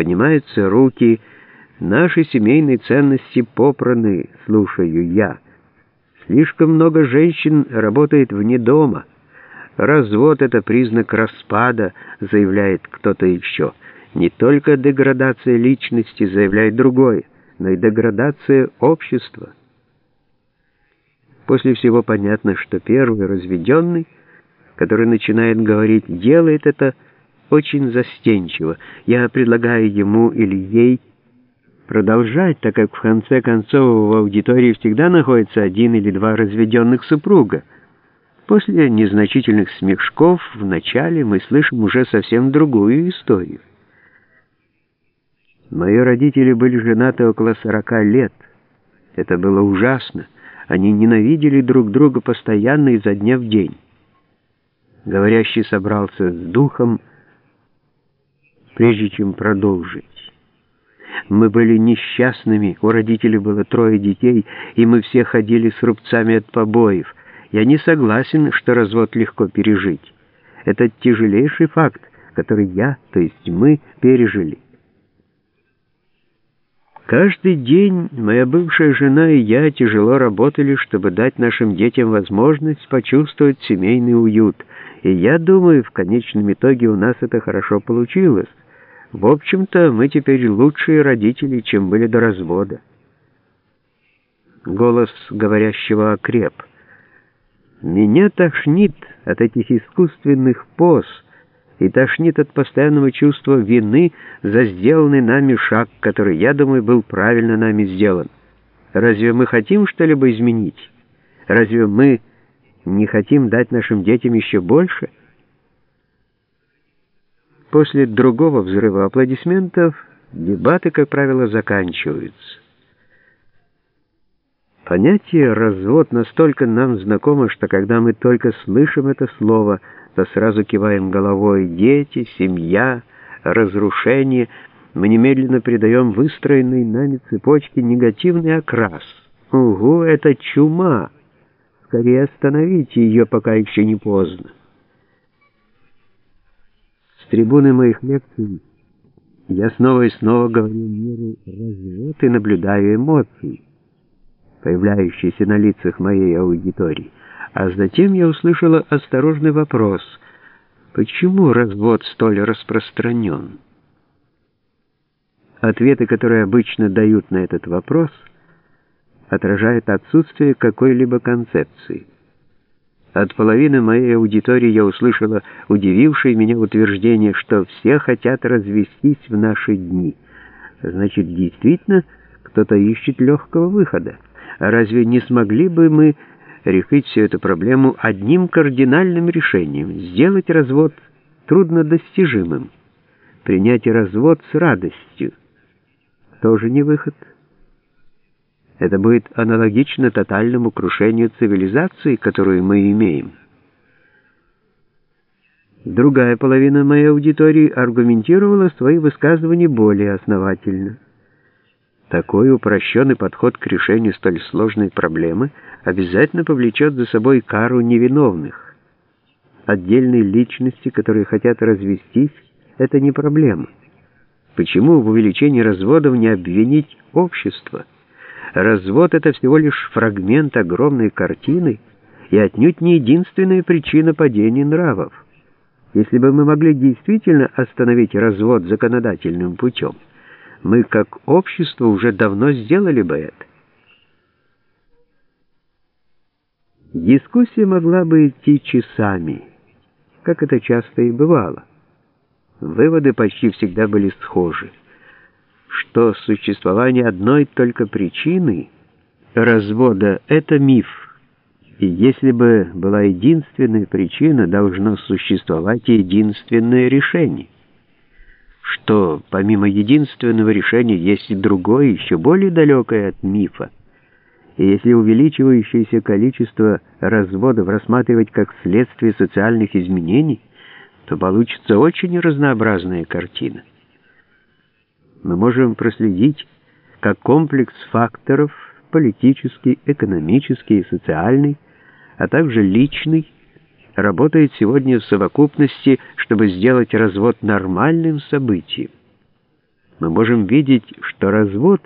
поднимаются руки, наши семейные ценности попраны, слушаю я. Слишком много женщин работает вне дома. Развод — это признак распада, заявляет кто-то еще. Не только деградация личности, заявляет другой, но и деградация общества. После всего понятно, что первый разведенный, который начинает говорить, делает это очень застенчиво. Я предлагаю ему или ей продолжать, так как в конце концов в аудитории всегда находится один или два разведенных супруга. После незначительных смешков в начале мы слышим уже совсем другую историю. Мои родители были женаты около сорока лет. Это было ужасно. Они ненавидели друг друга постоянно изо дня в день. Говорящий собрался с духом, прежде чем продолжить. Мы были несчастными, у родителей было трое детей, и мы все ходили с рубцами от побоев. Я не согласен, что развод легко пережить. Это тяжелейший факт, который я, то есть мы, пережили. Каждый день моя бывшая жена и я тяжело работали, чтобы дать нашим детям возможность почувствовать семейный уют. И я думаю, в конечном итоге у нас это хорошо получилось. В общем-то, мы теперь лучшие родители, чем были до развода. Голос говорящего окреп. Меня тошнит от этих искусственных поз, и тошнит от постоянного чувства вины за сделанный нами шаг, который, я думаю, был правильно нами сделан. Разве мы хотим что-либо изменить? Разве мы не хотим дать нашим детям еще больше? После другого взрыва аплодисментов дебаты, как правило, заканчиваются. Понятие «развод» настолько нам знакомо, что когда мы только слышим это слово – то сразу киваем головой «дети», «семья», «разрушение», мы немедленно придаем выстроенной нами цепочке негативный окрас. Угу, это чума! Скорее остановите ее, пока еще не поздно. Трибуны моих лекций я снова и снова говорю миру развод и наблюдаю эмоции, появляющиеся на лицах моей аудитории. А затем я услышала осторожный вопрос. Почему развод столь распространен? Ответы, которые обычно дают на этот вопрос, отражают отсутствие какой-либо концепции. От половины моей аудитории я услышала удивившее меня утверждение, что все хотят развестись в наши дни. Значит, действительно, кто-то ищет легкого выхода. А разве не смогли бы мы решить всю эту проблему одним кардинальным решением, сделать развод труднодостижимым, принять развод с радостью. Тоже не выход. Это будет аналогично тотальному крушению цивилизации, которую мы имеем. Другая половина моей аудитории аргументировала свои высказывания более основательно. Такой упрощенный подход к решению столь сложной проблемы обязательно повлечет за собой кару невиновных. Отдельные личности, которые хотят развестись, это не проблема. Почему в увеличении разводов не обвинить общество? Развод — это всего лишь фрагмент огромной картины и отнюдь не единственная причина падения нравов. Если бы мы могли действительно остановить развод законодательным путем, мы, как общество, уже давно сделали бы это. Дискуссия могла бы идти часами, как это часто и бывало. Выводы почти всегда были схожи, что существование одной только причины развода — это миф, и если бы была единственная причина, должно существовать единственное решение — что помимо единственного решения есть и другое, еще более далекое от мифа. И если увеличивающееся количество разводов рассматривать как следствие социальных изменений, то получится очень разнообразная картина. Мы можем проследить, как комплекс факторов политический, экономический и социальный, а также личный, работает сегодня в совокупности, чтобы сделать развод нормальным событием. мы можем видеть, что развод